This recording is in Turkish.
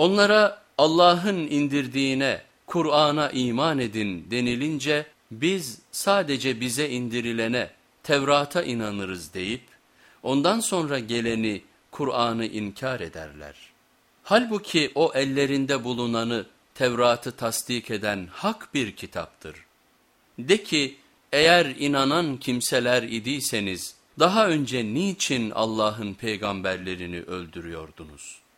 Onlara Allah'ın indirdiğine, Kur'an'a iman edin denilince biz sadece bize indirilene, Tevrat'a inanırız deyip ondan sonra geleni Kur'an'ı inkar ederler. Halbuki o ellerinde bulunanı Tevrat'ı tasdik eden hak bir kitaptır. De ki eğer inanan kimseler idiyseniz daha önce niçin Allah'ın peygamberlerini öldürüyordunuz?''